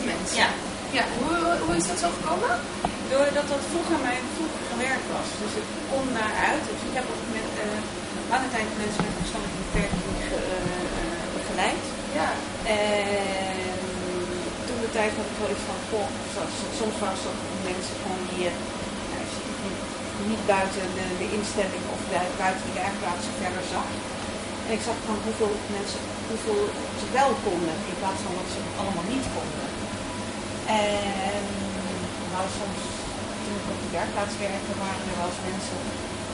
echte mensen. Ja. ja. Hoe, hoe is dat zo gekomen? Doordat dat vroeger mijn vroegere werk was. Dus ik kom daaruit. Dus ik heb ook met uh, lange tijd mensen met verstandelijke beperking ge, uh, begeleid. Ja. En toen de tijd had ik wel iets van, goh, soms was dat mensen gewoon die nou, niet buiten de, de instelling of buiten de werkplaats verder zag. En ik zag van hoeveel mensen, hoeveel ze wel konden, in plaats van wat ze allemaal niet konden. En nou, soms toen ik op de werkplaats werkte, waren er wel eens mensen,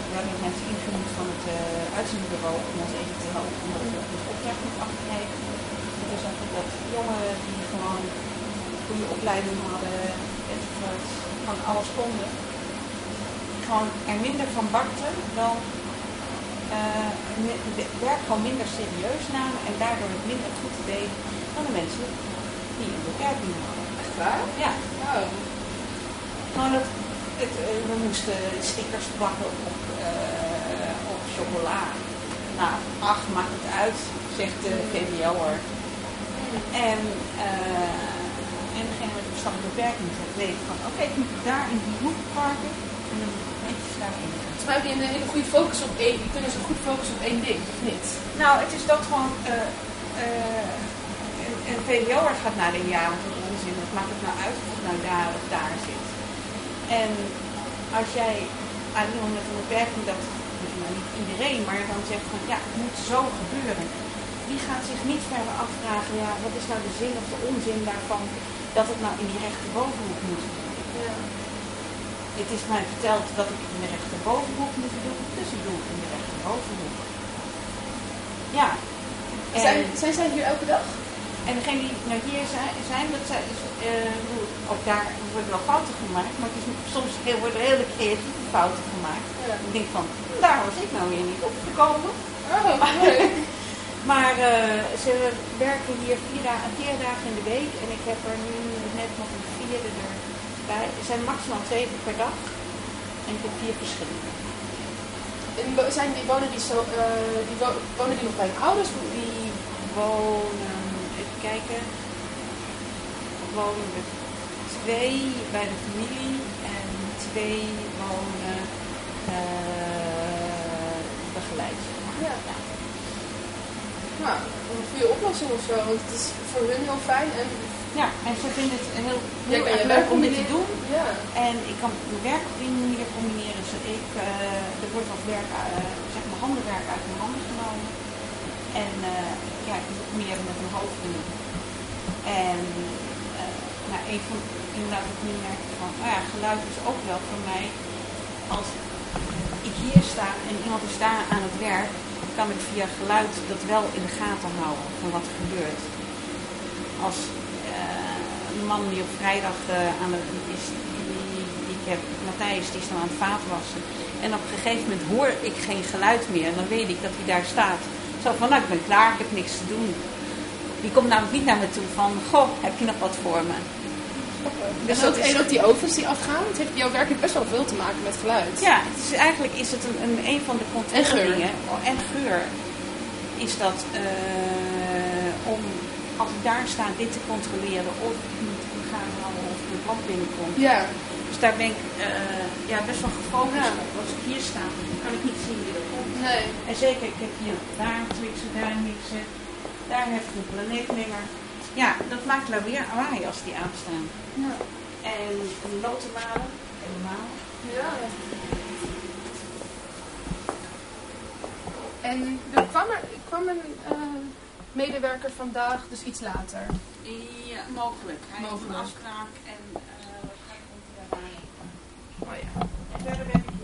we hebben mensen ingenoemd van het uh, uitzendbureau om ons even te helpen omdat we de opdracht nog afgekregen. En toen zag ik dat jongeren die gewoon goede opleiding hadden enzovoort, gewoon alles konden, gewoon er minder van bakten dan uh, werk gewoon minder serieus namen en daardoor het minder goed deden dan de mensen die een beperking hadden. Echt waar? Ja. Gewoon dat, het, uh, we moesten stickers bakken op, uh, op chocola. Nou, ach, maakt het uit, zegt de VWO'er. En, en degene met de verstandelijke beperking zegt, weet van, oké, okay, ik moet daar in die hoek parken en dan moet ik netjes daarin gaan. Mij hebben een hele goede focus op één, die kunnen ze goed focussen op één ding, of niet? Nou, het is dat gewoon, uh, uh, een, VWO'er gaat naar de ja, maakt het nou uit of het nou daar of daar zit. En als jij aan iemand met een beperking, dat nou niet iedereen, maar dan zegt van ja, het moet zo gebeuren. Die gaat zich niet verder afvragen, ja, wat is nou de zin of de onzin daarvan dat het nou in die rechterbovenhoek moet. Ja. Het is mij verteld dat ik in de rechterbovenhoek moet doen, dus ik doe het in de rechterbovenhoek. Ja. En zijn, zijn zij hier elke dag? En degene die nou hier zijn, dat zijn dus, uh, ook daar worden wel fouten gemaakt, maar het is, soms worden hele creatieve fouten gemaakt. Ja. Ik denk van, daar was ik nou weer niet opgekomen. Oh, okay. maar uh, ze werken hier vier, dagen, vier dagen in de week en ik heb er nu net nog een vierde erbij. Er zijn maximaal twee per dag en ik heb vier verschillende. En zijn die wonen die zo, uh, die wo wonen die nog bij ouders? Die wonen kijken. Wonen twee bij de familie en twee wonen uh, begeleid. Ja. ja. Nou, een goede oplossing of zo, want het is voor hun heel fijn. En ja, en ze vinden het heel, heel ja, erg leuk om dit te doen. Ja. En ik kan mijn werk op die manier combineren. Dus ik, uh, er wordt wat werk, uh, zeg maar handenwerk uit mijn handen genomen. En uh, ja, ik moet meer met mijn hoofd doen. En nou, een van, inderdaad ook nu van, oh ja, geluid is ook wel voor mij, als ik hier sta en iemand is daar aan het werk, kan ik via geluid dat wel in de gaten houden van wat er gebeurt. Als uh, een man die op vrijdag uh, aan is, die, ik heb, Matthijs, die is dan aan het vaatwassen. En op een gegeven moment hoor ik geen geluid meer en dan weet ik dat hij daar staat. Zo van, nou ik ben klaar, ik heb niks te doen. Die komt namelijk niet naar me toe van, goh, heb je nog wat voor me? Dus dat is ook die ovens die afgaan, het heeft jouw werk best wel veel te maken met geluid. Ja, het is, eigenlijk is het een, een, een van de controleringen. Oh, en geur. is dat uh, om, als ik daar sta, dit te controleren of ik moet gaan houden of de brand binnenkomt. Ja. Dus daar ben ik uh, ja, best wel gefocust op. Als ik hier sta, kan ik niet zien wie er komt. Nee. En zeker, ik heb hier daar mixen, daar mixen. Daar heb je een planeetmenger. Ja, dat maakt lawaai als die aanstaan. Ja. En notenmalen, helemaal. Ja. En er kwam, er, kwam een uh, medewerker vandaag, dus iets later? Ja, mogelijk. Hij mogelijk. heeft een afspraak en uh, komt hij daarbij. Oh ja. Verder ben ik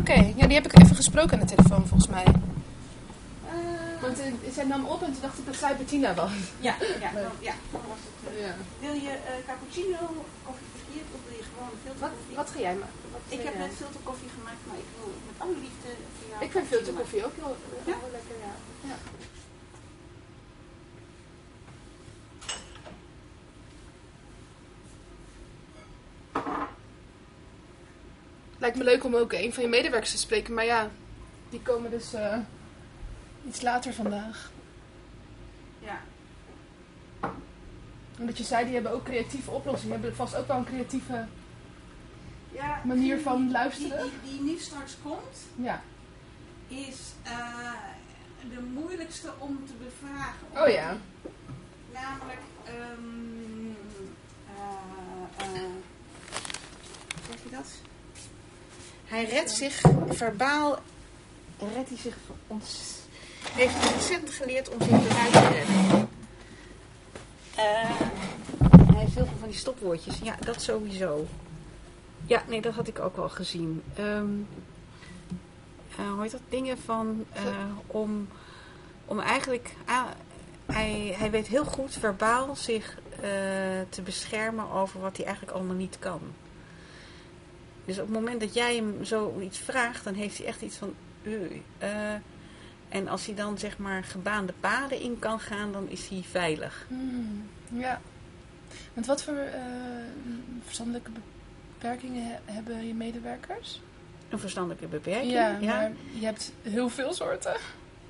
Oké, okay. ja, die heb ik even gesproken aan de telefoon volgens mij. Uh, Want uh, zij nam op en toen dacht ik dat zij Bettina was. Ja, ja, dan, ja, dan was het. Uh, ja. Wil je cappuccino, koffie verkeerd of wil je gewoon filterkoffie? Wat, wat ga jij maken? ik heb net filterkoffie gemaakt, maar ik wil met alle liefde voor jou. Ik vind filterkoffie ook heel, heel ja? lekker, ja. ja. Lijkt me leuk om ook een van je medewerkers te spreken, maar ja, die komen dus uh, iets later vandaag. Ja. Omdat je zei, die hebben ook creatieve oplossingen. Hebben vast ook wel een creatieve ja manier van die- luisteren. Die, die, die nu straks komt, Ja. is eh, de moeilijkste om te bevragen. Oh ja. Namelijk, eh, eh, hoe zeg je dat? Hij redt zich verbaal, redt hij zich heeft hij ontzettend geleerd om zich eruit te redden. Eh, hij heeft heel veel van die stopwoordjes. Ja, dat sowieso. Ja, nee, dat had ik ook wel gezien. Hoe heet dat? Dingen van eh, om, om eigenlijk. hij, hij weet heel goed verbaal zich te beschermen over wat hij eigenlijk allemaal niet kan. Dus op het moment dat jij hem zoiets vraagt, dan heeft hij echt iets van. "Ui, eh." en als hij dan zeg maar gebaande paden in kan gaan, dan is hij veilig. Hmm, ja. Want wat voor eh, verstandelijke beperkingen he- hebben je medewerkers? Een verstandelijke beperking. ja, ja. maar je hebt heel veel soorten.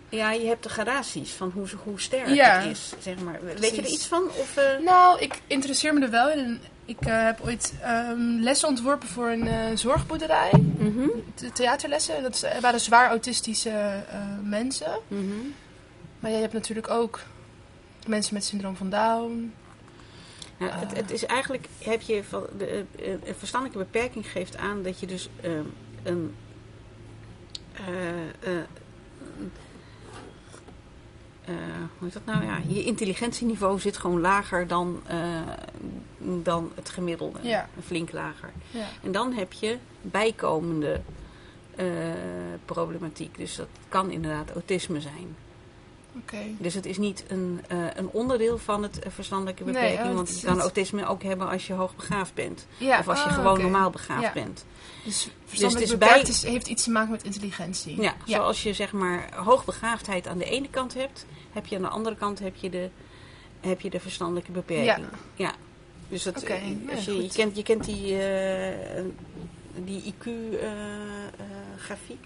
Ja, je hebt de gradaties van hoe, hoe sterk Ja. het is, zeg maar. Weet je er iets van? Of, eh, Nou, ik interesseer me er wel in. Ik eh, heb ooit ehm, lessen ontworpen voor een eh, zorgboerderij. mhm, The- theaterlessen. Dat is- waren zwaar autistische eh, mensen. mhm. Maar je hebt natuurlijk ook mensen met syndroom van Down. Nou, het, het is eigenlijk, heb je de, eh, een verstandelijke beperking geeft aan dat je dus ehm, een, eh, eh, eh, hoe heet dat nou? Ja, je intelligentieniveau zit gewoon lager dan, eh, dan het gemiddelde. Ja. Flink lager. Ja. En dan heb je bijkomende eh, problematiek. Dus dat kan inderdaad autisme zijn. Dus het is niet een, eh, een onderdeel van het eh, verstandelijke Nee, beperking. oh, want je kan autisme ook hebben als je hoogbegaafd bent. Ja, of als je ah, gewoon normaal begaafd Ja. bent. Dus verstandelijk is beperkt bij- is, heeft iets te maken met intelligentie. Ja, zoals je zeg maar hoogbegaafdheid aan de ene kant hebt, heb je aan de andere kant heb je de, heb je de verstandelijke beperking. Ja. Dus dat, Oké, eh, nou als je, je, kent, je kent die, eh, die eh, IQ-grafiek.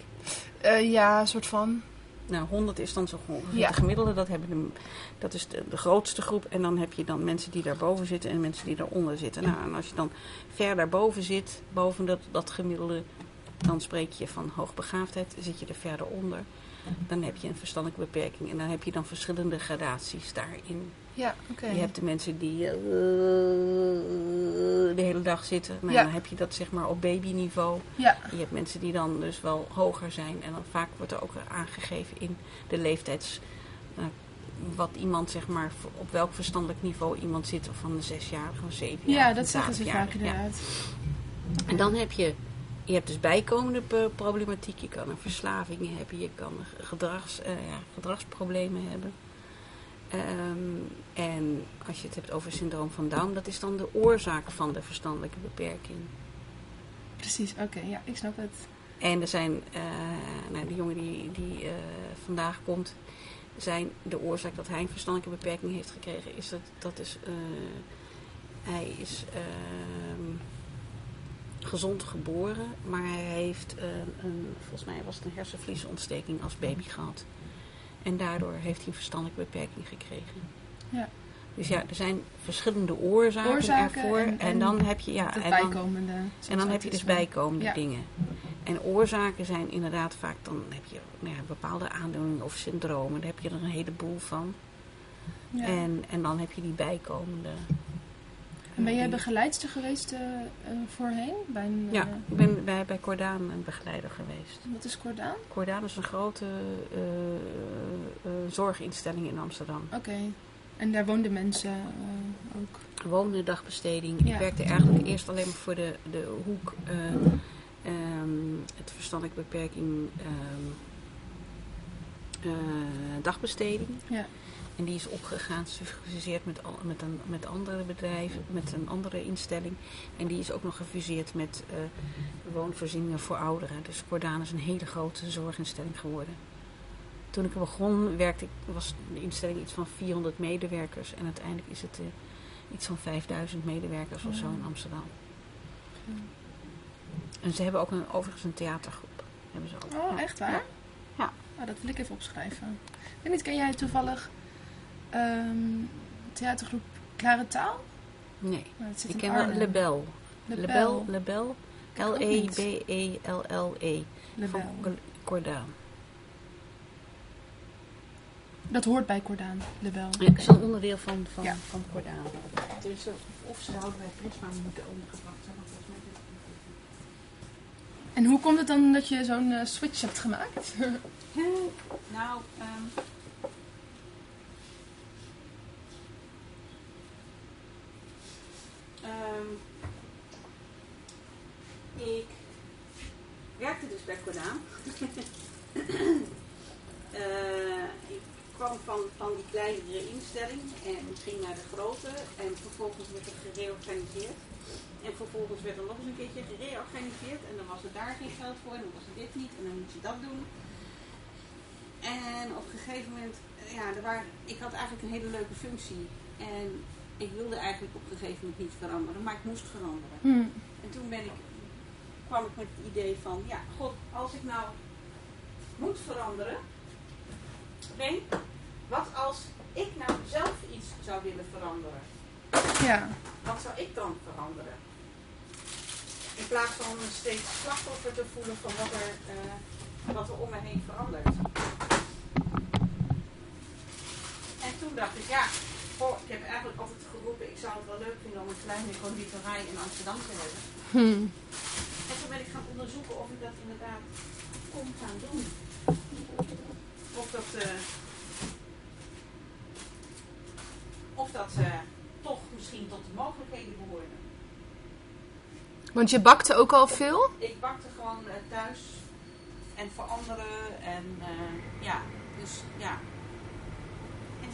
Ja, een soort van. Nou, 100 is dan zo ongeveer Ja. de gemiddelde. Dat, hebben de, dat is de, de grootste groep. En dan heb je dan mensen die daarboven zitten en mensen die daaronder zitten. Nou, en als je dan ver daarboven zit, boven dat, dat gemiddelde, dan spreek je van hoogbegaafdheid. Zit je er verder onder, dan heb je een verstandelijke beperking. En dan heb je dan verschillende gradaties daarin. Ja, oké. Je hebt de mensen die eh, de hele dag zitten. Ja. Dan heb je dat zeg maar op babyniveau. Ja, Je hebt mensen die dan dus wel hoger zijn. En dan vaak wordt er ook aangegeven in de leeftijds... eh, wat iemand, zeg maar, op welk verstandelijk niveau iemand zit. Of van de zesjarige of zevenjarige. ja dat zeggen ze vaak. Ja. inderdaad. En dan heb je... Je hebt dus bijkomende problematiek. Je kan een verslaving hebben. Je kan gedrags, eh, ja, gedragsproblemen hebben. Ehm, en als je het hebt over syndroom van Down, dat is dan de oorzaak van de verstandelijke beperking. Precies, oké. ja, ik snap het. En er zijn, eh, nou, die jongen die, die eh, vandaag komt, zijn de oorzaak dat hij een verstandelijke beperking heeft gekregen, is dat, dat is, eh, hij is ehm, gezond geboren, maar hij heeft een, volgens mij was het een hersenvliesontsteking als baby gehad. En daardoor heeft hij een verstandelijke beperking gekregen. Ja. Dus ja, er zijn verschillende oorzaken, Oorzaken ervoor. en- En, en dan heb je, ja, en dan, bijkomende. en dan heb je dus bijkomende Ja. dingen. En oorzaken zijn inderdaad vaak, dan heb je nou ja, bepaalde aandoeningen of syndromen. Daar heb je er een heleboel van. Ja. En, en dan heb je die bijkomende. En ben jij begeleidster geweest eh, eh, voorheen? Bij een, Ja, eh, ik ben bij, bij Cordaan een begeleider geweest. Wat is Cordaan? Cordaan is een grote zorginstelling in Amsterdam. Oké. En daar woonden mensen eh, ook. Gewone dagbesteding. Ja. Ik werkte eigenlijk eerst alleen maar voor de, de hoek eh, ehm, het verstandelijke beperking ehm, eh, dagbesteding. Ja. En die is opgegaan, gefuseerd met, met, een, met andere bedrijven, met een andere instelling. En die is ook nog gefuseerd met eh, woonvoorzieningen voor ouderen. Dus Cordaan is een hele grote zorginstelling geworden. Toen ik begon, werkte ik, was de instelling iets van 400 medewerkers. En uiteindelijk is het eh, iets van 5000 medewerkers of zo in Amsterdam. En ze hebben ook een, overigens een theatergroep. Hebben ze ook. Oh, echt waar? Ja. Ja. Oh, dat wil ik even opschrijven. Ik weet niet, ken jij toevallig ehm, theatergroep Klare Taal? Nee, het zit ik ken wel. Lebel. Lebel, Lebel. Lebel. Ik ook niet. L-E-B-E-L-L-E. Lebel. Van Cordaan. Dat hoort bij Cordaan, Lebel. Ja, dat is een onderdeel van, van, Ja. van Cordaan. Dus, of ze zouden bij Prisma moeten ondergebracht zijn. maar volgens mij is het niet. En hoe komt het dan dat je zo'n eh, switch hebt gemaakt? Nou, ehm, ehm, ik werkte dus bij Kodaan. Eh, ik kwam van, van die kleinere instelling en ging naar de grote en vervolgens werd het gereorganiseerd. En vervolgens werd er nog eens een keertje gereorganiseerd en dan was er daar geen geld voor en dan was er dit niet en dan moet je dat doen. En op een gegeven moment, ja, er waren, ik had eigenlijk een hele leuke functie. En ik wilde eigenlijk op een gegeven moment niet veranderen, maar ik moest veranderen. Hm. En toen ben ik, kwam ik met het idee van, ja, god, als ik nou moet veranderen, Ben, wat als ik nou zelf iets zou willen veranderen? Ja. Wat zou ik dan veranderen? In plaats van me steeds slachtoffer te voelen van wat er, eh, wat er om me heen verandert. En toen dacht ik, ja, goh, ik heb eigenlijk altijd geroepen, ik zou het wel leuk vinden om een kleine conditorij in Amsterdam te hebben. Hm. En toen ben ik gaan onderzoeken of ik dat inderdaad kon gaan doen. Of dat, eh, of dat eh, toch misschien tot de mogelijkheden behoorde. Want je bakte ook al veel? Ik bakte gewoon eh, thuis en voor anderen en ja, dus ja.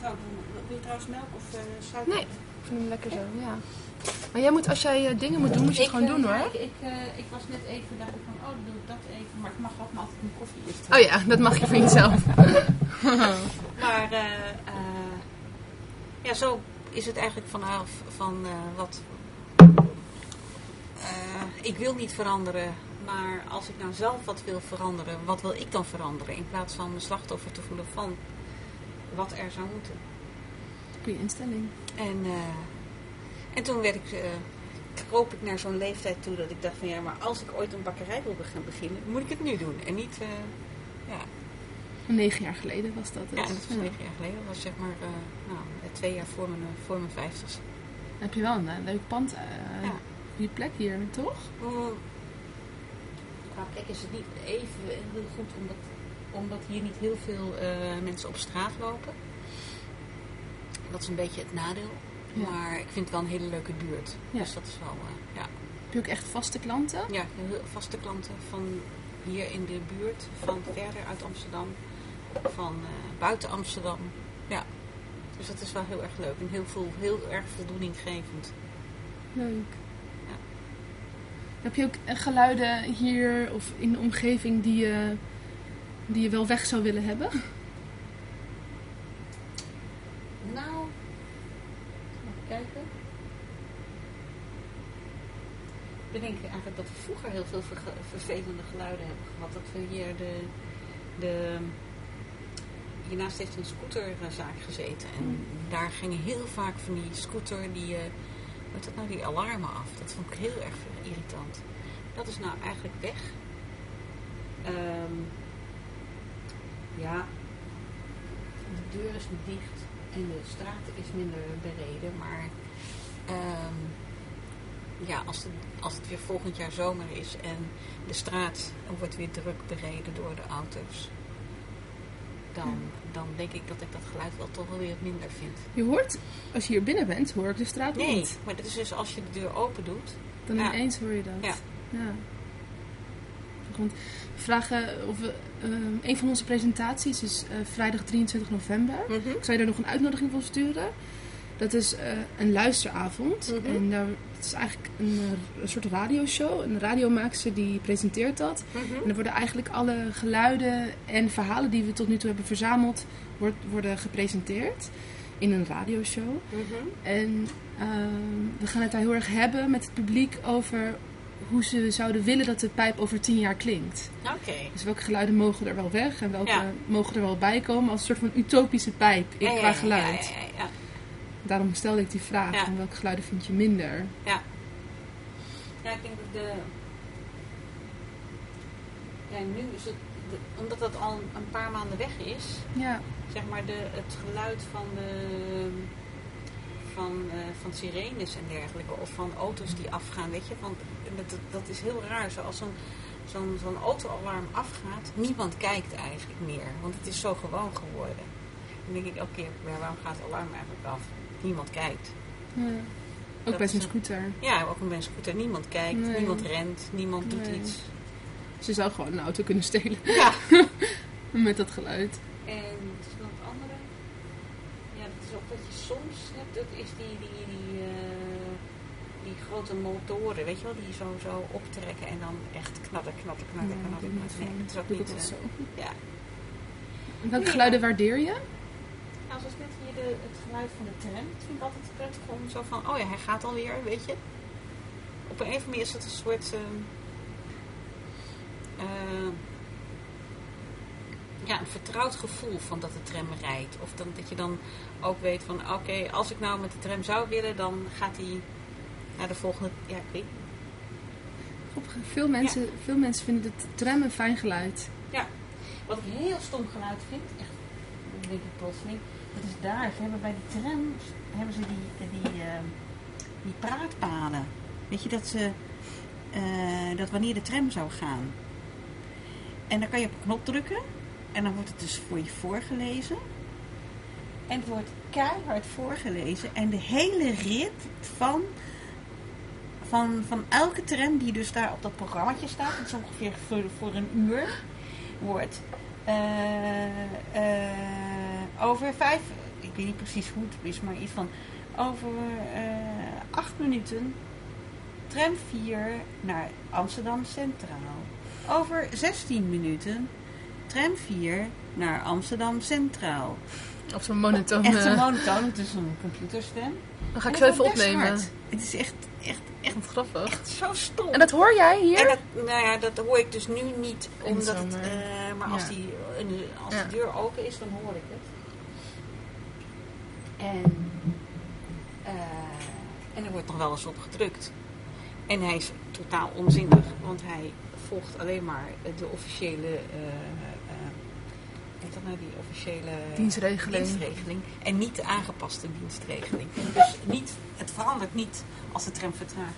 Wil je trouwens melk of eh suiker? Nee. Ik vind hem lekker zo, ja. Maar jij moet, als jij eh, dingen moet doen, moet je het gewoon eh, doen hoor. Ik, ik, eh, ik was net even, dacht ik van, oh, dan doe ik dat even. Maar ik mag ook maar altijd een koffie eerst. Oh ja, dat mag je voor jezelf. Maar eh, eh, ja, zo is het eigenlijk vanaf van eh, wat. eh, ik wil niet veranderen, maar als ik nou zelf wat wil veranderen, wat wil ik dan veranderen? In plaats van me slachtoffer te voelen van wat er zou moeten. Goeie instelling. En, eh, en toen werd ik, eh, kroop ik naar zo'n leeftijd toe dat ik dacht van ja, maar als ik ooit een bakkerij wil gaan beginnen, moet ik het nu doen. En niet, eh, ja, Negen jaar geleden was dat. ja, dat was negen jaar geleden. Dat was zeg maar eh, nou, twee jaar voor mijn, voor mijn vijftigste. Dan heb je wel een leuk pand. eh Ja. Goede plek hier, toch? Qua plek is het niet even heel goed, omdat, omdat hier niet heel veel eh, mensen op straat lopen. Dat is een beetje het nadeel. Ja. Maar ik vind het wel een hele leuke buurt. Ja. Dus dat is wel, eh, ja. Heb je ook echt vaste klanten? Ja, vaste klanten van hier in de buurt, van verder uit Amsterdam, van eh, buiten Amsterdam. Ja, dus dat is wel heel erg leuk en heel, veel, heel erg voldoeninggevend. Leuk. Ja. Heb je ook geluiden hier of in de omgeving die je, die je wel weg zou willen hebben? Nou, even kijken. Ik denk eigenlijk dat we vroeger heel veel vervelende geluiden hebben gehad. Dat we hier de, de hiernaast heeft een scooterzaak gezeten. En daar gingen heel vaak van die scooter, die, eh wat dat nou, die alarmen af. Dat vond ik heel erg irritant. Dat is nou eigenlijk weg. Ehm, ja, de deur is dicht en de straat is minder bereden. Maar ehm, ja, als het, als het weer volgend jaar zomer is en de straat wordt weer druk bereden door de auto's. Dan, dan denk ik dat ik dat geluid wel toch wel weer minder vind. Je hoort, als je hier binnen bent, hoor ik de straat Nee, niet. maar dat is dus als je de deur open doet. Dan Ja. ineens hoor je dat. Ja. ja. Want we vragen of we, ehm, een van onze presentaties is eh, vrijdag 23 november. Ik zou je daar nog een uitnodiging voor sturen. Dat is eh, een luisteravond. Mhm. En daar, het is eigenlijk een, eh, een soort radioshow. Een radiomaakster die presenteert dat. Mhm. En er worden eigenlijk alle geluiden en verhalen die we tot nu toe hebben verzameld, wordt, worden gepresenteerd in een radioshow. Mhm. En ehm, we gaan het daar heel erg hebben met het publiek over hoe ze zouden willen dat de pijp over tien jaar klinkt. Oké. Dus welke geluiden mogen er wel weg en welke Ja. mogen er wel bij komen als een soort van utopische pijp in, Ja, qua geluid. Ja, ja, ja. Daarom stelde ik die vraag, van welke geluiden vind je minder? Ja. Ja, ik denk dat de... Ja, nu is het... de- omdat dat al een paar maanden weg is, Ja, zeg maar de, het geluid van de... Van, eh, van sirenes en dergelijke, of van auto's die afgaan, weet je. Want dat, dat- dat is heel raar. Zoals zo'n zo'n zo'n autoalarm afgaat, niemand kijkt eigenlijk meer. Want het is zo gewoon geworden. Dan denk ik elke keer, ja, waarom gaat het alarm eigenlijk af? Niemand kijkt. ja. ook Dat bij een- scooter. Ja, ook een scooter. Niemand kijkt, Nee. niemand rent, niemand doet Nee. iets. Ze zou gewoon een auto kunnen stelen Ja. met dat geluid. En het andere. Ja, dat is ook wat je soms. Dat is die, die, die, eh, die grote motoren, weet je wel, die zo, zo optrekken en dan echt knatter, knatter, knatter, Ja, knatter. ik knatter. Nee, het is ook ik niet... eh, zo. ja. En welke geluiden waardeer je? Nou, zoals net hier de, het geluid van de tram. Dat vind ik altijd prettig om zo van, oh ja, hij gaat alweer, weet je. Op een of andere manier is het een soort... ehm, eh, ja, een vertrouwd gevoel van dat de tram rijdt. Of dan, dat je dan ook weet van, oké, als ik nou met de tram zou willen, dan gaat hij naar de volgende... Ja, ik weet Veel mensen, veel mensen vinden de tram een fijn geluid. Wat ik heel stom geluid vind, echt, dat denk ik plotseling, dat is daar. Ze hebben bij de tram hebben ze die, die, eh, die praatpalen. Weet je, dat ze, eh, dat wanneer de tram zou gaan. En dan kan je op een knop drukken en dan wordt het dus voor je voorgelezen. En het wordt keihard voorgelezen. En de hele rit van, van, van elke tram die dus daar op dat programmaatje staat, dat is ongeveer voor, voor een uur, wordt eh, eh, over vijf, ik weet niet precies hoe het is, maar iets van over eh, acht minuten tram 4 naar Amsterdam Centraal. Over 16 minuten tram 4 naar Amsterdam Centraal. Of zo'n monotoon. Echt een eh, monotoon, het is een computerstem. dan ga ik En zo even opnemen. hard. Het is echt, echt, echt, Wat grappig. echt zo stom. En dat hoor jij En hier? dat, nou ja, dat hoor ik dus nu niet, omdat het, eh, maar als, die, als Ja. de deur open is, dan hoor ik het. En, eh, en er wordt nog wel eens op gedrukt. En hij is totaal onzinnig, want hij volgt alleen maar de officiële, dat nou, die officiële Dienstregeling. dienstregeling en niet de aangepaste dienstregeling. Dus niet, het verandert niet als de tram vertraagt.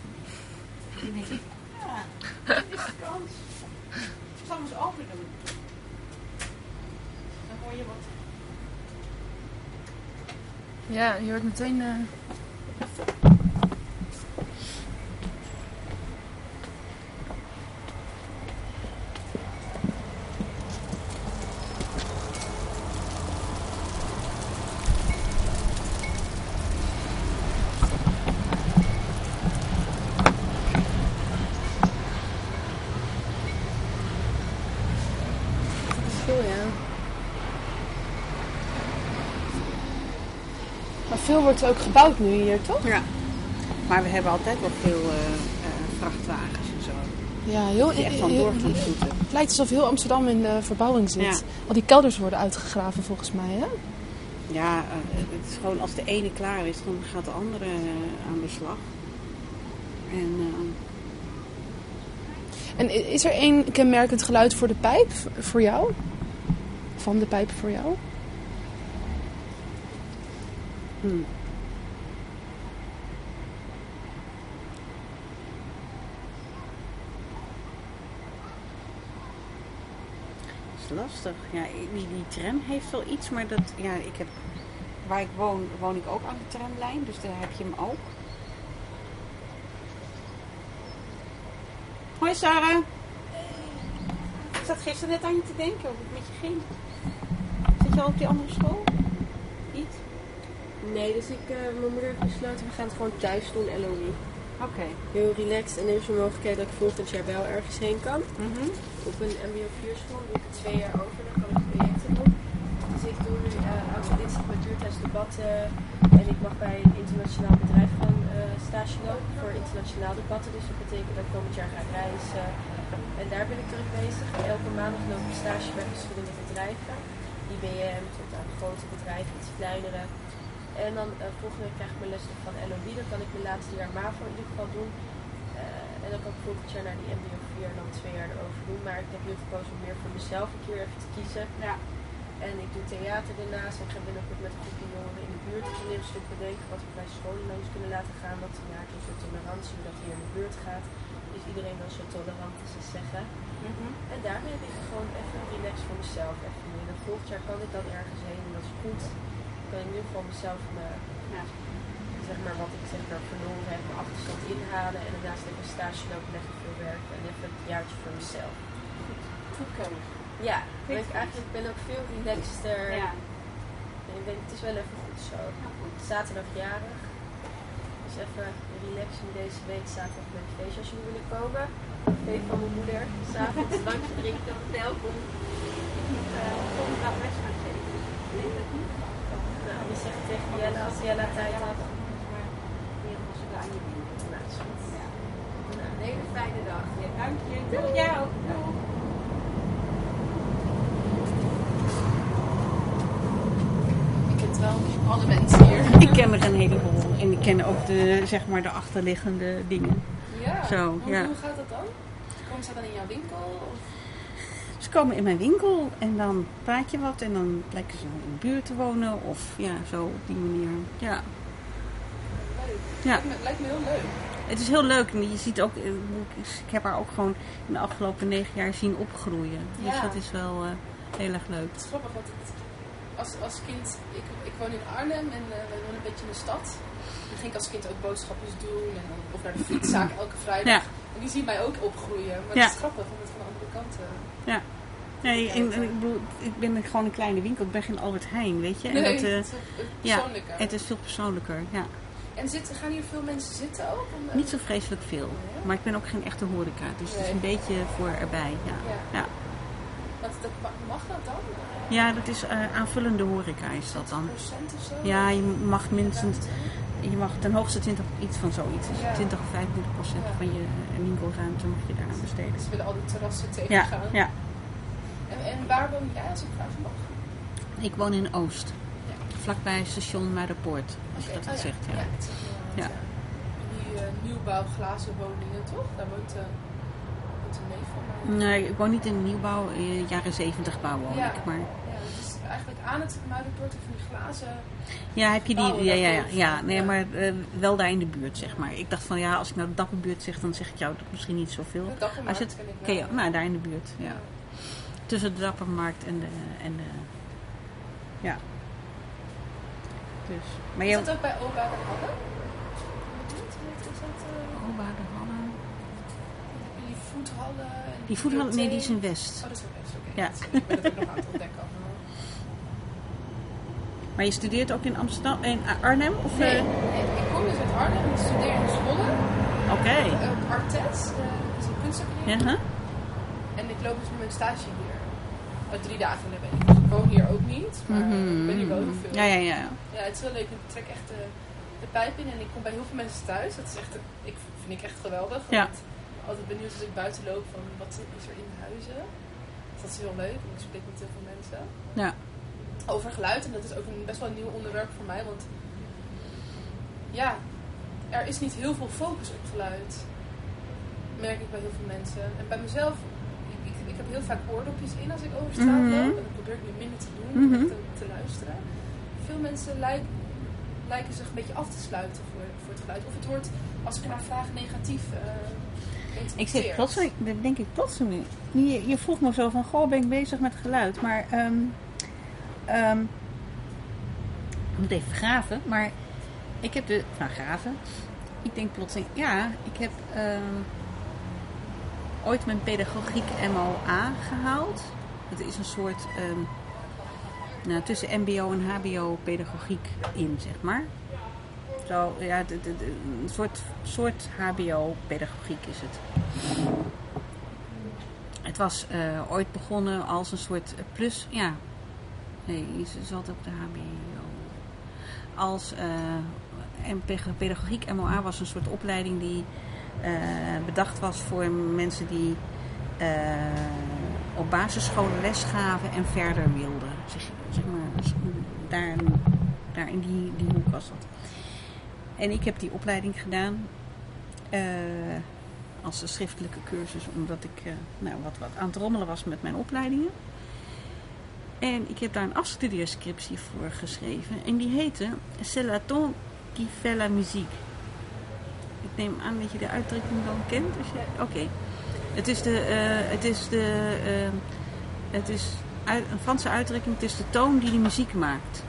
Dan denk ik, ja, dit is de kans. Ik zal hem eens open doen. Dan hoor je wat. Ja, je hoort meteen... eh, Veel, ja. Maar veel wordt ook gebouwd nu hier, toch? Ja. Maar we hebben altijd wel veel eh, eh, vrachtwagens en zo. Ja, heel, Die echt van door gaan zoeten. Het lijkt alsof heel Amsterdam in de verbouwing zit. Ja. Al die kelders worden uitgegraven volgens mij, hè? Ja, eh, het is gewoon als de ene klaar is, dan gaat de andere eh, aan de slag. En eh, En is er één kenmerkend geluid voor de pijp, voor jou? Van de pijp voor jou? Hmm. Dat is lastig. Ja, die, die tram heeft wel iets, maar dat, ja, ik heb, waar ik woon, woon ik ook aan de tramlijn, dus daar heb je hem ook. Hoi Sarah. Ik zat gisteren net aan je te denken hoe het met je ging. Zit je al op die andere school? Nee, dus ik, eh, mijn moeder heeft besloten, we gaan het gewoon thuis doen, LOE. Oké. Heel relaxed en er is een mogelijkheid dat ik volgend jaar wel ergens heen kan. Mhm. Op een mbo 4 school doe ik het twee jaar over, dan kan ik projecten doen. Dus ik doe nu uh, met duurtest debatten. En ik mag bij een internationaal bedrijf gaan eh, stage lopen voor internationaal debatten. Dus dat betekent dat ik komend jaar ga reizen. En daar ben ik druk bezig. Elke maandag loop ik stage bij verschillende bedrijven. IBM tot aan grote bedrijven, iets kleinere. En dan eh, volgende week krijg ik mijn les van LOD. Dan kan ik mijn laatste jaar MAVO in ieder geval doen. Eh, en dan kan ik volgend jaar naar die MBO 4 en dan twee jaar erover doen. Maar ik heb nu gekozen om meer voor mezelf een keer even te kiezen. Ja. En ik doe theater daarnaast. En ik ga binnenkort met een groepje jongeren in de buurt een toneelstuk bedenken. Wat we bij scholen langs kunnen laten gaan. Wat te maken heeft met tolerantie, hoe dat hier in de buurt gaat. Is iedereen dan zo tolerant als ze zeggen. Mhm. En daarmee heb ik gewoon even relax voor mezelf. Even. En volgend jaar kan ik dan ergens heen en dat is goed. Kan ik in ieder geval mezelf mijn, Ja. zeg maar, wat ik zeg maar verloren heb, mijn achterstand inhalen. En daarnaast even een stage lopen, lekker veel werken. En even een jaartje voor mezelf. Goed. Ja, Vind ik ik eigenlijk ben ook veel relaxter. Ja. En ik denk, het is wel even goed zo. Zaterdag jarig. Dus even relaxen deze week. Zaterdag met een feestje als jullie willen komen. Feest van mijn moeder. S'avonds drankje drinken. Welkom. Eh, volgende dag les gaan geven. Nee, dat niet. Zegt tegen Jelle als Jelle tijd had. Een hele fijne dag. Dank je. Doeg jij ook. Doeg. Wel alle mensen hier. Ik ken er een heleboel. En ik ken ook de, zeg maar, de achterliggende dingen. Ja. Zo, hoe, ja. hoe gaat dat dan? Komen ze dan in jouw winkel? Of? Ze komen in mijn winkel en dan praat je wat. En dan blijken ze in de buurt te wonen. Of ja, zo op die manier. Ja. Leuk. Ja. Lijkt, me, lijkt me heel leuk. Het is heel leuk. En je ziet ook, eh, ik heb haar ook gewoon in de afgelopen negen jaar zien opgroeien. Dus Ja. dat is wel eh, heel erg leuk. Het is grappig, want het, als, als kind, ik, ik woon in Arnhem en eh wij wonen een beetje in de stad. Dan ging ik als kind ook boodschapjes doen en of naar de fietszaak elke vrijdag. Ja. En die zien mij ook opgroeien. Maar Ja. het is grappig om het van de andere kanten. Nee, en, en ik bedoel, ik ben gewoon een kleine winkel. Ik ben geen Albert Heijn, weet je. En, dat, eh, het is ja, het is veel persoonlijker, ja. En zitten, gaan hier veel mensen zitten ook? Om, Niet zo vreselijk veel. Ja. Maar ik ben ook geen echte horeca. Dus het is Nee. een beetje voor erbij, ja. Ja. Ja, Wat, dat, mag dat dan? ja dat is eh, aanvullende horeca is dat dan. Procent of zo? Ja, je mag minstens, je mag ten hoogste 20, iets van zoiets. Dus Ja. 20 of 25 procent Ja. van je eh, winkelruimte mag je daaraan besteden. Ze willen al die terrassen Ja, tegengaan. ja. En, en waar woon jij als ik vragen mag? Ik woon in Oost. Ja. Vlakbij station Muiderpoort, als je dat oh zegt. Ja. Ja. Die uh, nieuwbouw glazen woningen, toch? Daar woont, uh, woont een neef van mij. Nee, ik woon niet in nieuwbouw, in jaren 70 bouw woon Ja. ik. Maar Ja, dat is eigenlijk aan het Muiderpoort van die glazen. ja, heb je die? Bouwen Ja, ja, ja, ja. Nee, maar eh, wel daar in de buurt, zeg maar. Ik dacht van ja, als ik nou de Dapperbuurt zeg, dan zeg ik jou misschien niet zoveel. De Dappermarkt Als het, ken ik wel. ken je, nou, daar in de buurt, ja. Tussen de Dappermarkt en de... En de ja. Dus. Maar Is je... dat ook bij Oba de Hadden? Is dat waar de Hallen? die voethallen? en Die voetballen, nee, die is in? West. Oh, dat is ook best oké. Ja. Ik ben het ook nog aan het ontdekken. Maar je studeert ook in Amsterdam, in Arnhem? Of, Nee, eh? nee, ik kom dus uit Arnhem. Ik studeer in Zwolle. Oké. eh, Op Artes, eh, dat is een kunstacademie. Ja, huh? En ik loop dus nu mijn stage hier. Uit drie dagen in de week. Dus ik woon hier ook niet, maar ik ben hier wel heel veel. Mhm. Ja, ja, ja. Ja, het is wel leuk. Ik trek echt de, de pijp in en ik kom bij heel veel mensen thuis. Dat is echt, ik, vind ik echt geweldig. Ja. Want ik ben altijd benieuwd als ik buiten loop van wat is er in huizen. Dus dat is heel leuk. Ik spreek met heel veel mensen. Ja. Over geluid. En dat is ook een, best wel een nieuw onderwerp voor mij. Want ja, er is niet heel veel focus op geluid. Merk ik bij heel veel mensen. En bij mezelf, ik, ik, ik heb heel vaak oordopjes in als ik over straat loop. En dat probeer ik nu minder te doen, echt te, te luisteren. Veel mensen lijken, lijken zich een beetje af te sluiten voor, voor het geluid. Of het wordt, als ik naar vraag, negatief eh Ik zit plotseling, dat denk ik plotseling. Je, je vroeg me zo van, goh, ben ik bezig met geluid? Maar, ehm ehm, ik moet even graven, maar ik heb de, nou graven, ik denk plotseling, ja, ik heb ehm, ooit mijn pedagogiek MOA gehaald. Dat is een soort, ehm, nou, tussen mbo en hbo pedagogiek in, zeg maar. Zo, ja, een soort, soort HBO-pedagogiek is het. Het was eh, ooit begonnen als een soort plus, ja. Nee, je zat op de HBO. als eh, pedagogiek MOA was een soort opleiding die bedacht was voor mensen die eh, op basisscholen les gaven en verder wilden. Zeg, maar, daar, daar in die, die hoek was dat. En ik heb die opleiding gedaan eh, als een schriftelijke cursus, omdat ik eh, nou, wat, wat aan het rommelen was met mijn opleidingen. En ik heb daar een afstudeerscriptie voor geschreven. En die heette C'est la qui fait la musique. Ik neem aan dat je de uitdrukking dan kent. je- Oké. Het is de... eh, het is de eh, het is uit- een Franse uitdrukking. Het is de toon die de muziek maakt.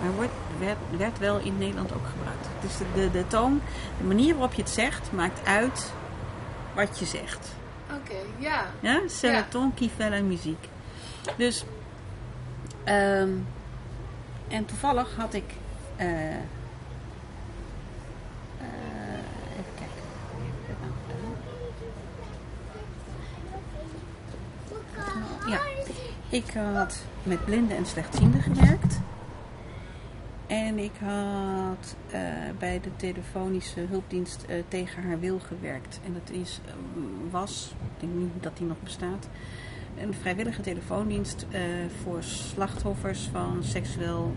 Maar wordt, werd, werd wel in Nederland ook gebruikt. Het is de, de, de toon, de manier waarop je het zegt, maakt uit wat je zegt. Oké, ja. Ja, c'est Ja. ton qui fait la musique. Dus, ehm, en toevallig had ik, eh, eh, even kijken, hoe heb ik dat nou gedaan? Ja, ik had met blinden en slechtzienden gewerkt. En ik had eh, bij de telefonische hulpdienst eh, tegen haar wil gewerkt. En dat is, eh, was, ik denk niet dat die nog bestaat, een vrijwillige telefoondienst voor slachtoffers van seksueel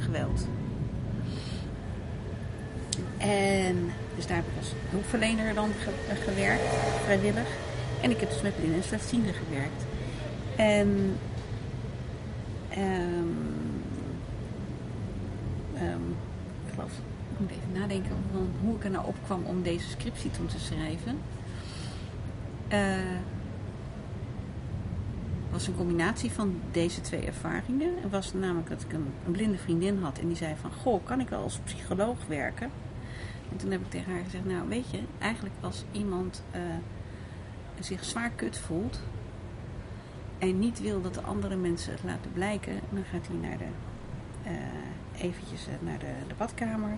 geweld. En dus daar heb ik als hulpverlener dan ge- gewerkt, vrijwillig. En ik heb dus met blinden en slechtzienden gewerkt. En ehm, ehm, ik geloof, ik moet even nadenken van hoe ik er nou op kwam om deze scriptie toen te schrijven. Het was een combinatie van deze twee ervaringen. Het was namelijk dat ik een, een blinde vriendin had en die zei van, goh, kan ik wel als psycholoog werken? En toen heb ik tegen haar gezegd, nou weet je, eigenlijk als iemand eh, zich zwaar kut voelt en niet wil dat de andere mensen het laten blijken, dan gaat hij naar de, eh, eventjes eh, naar de, de badkamer.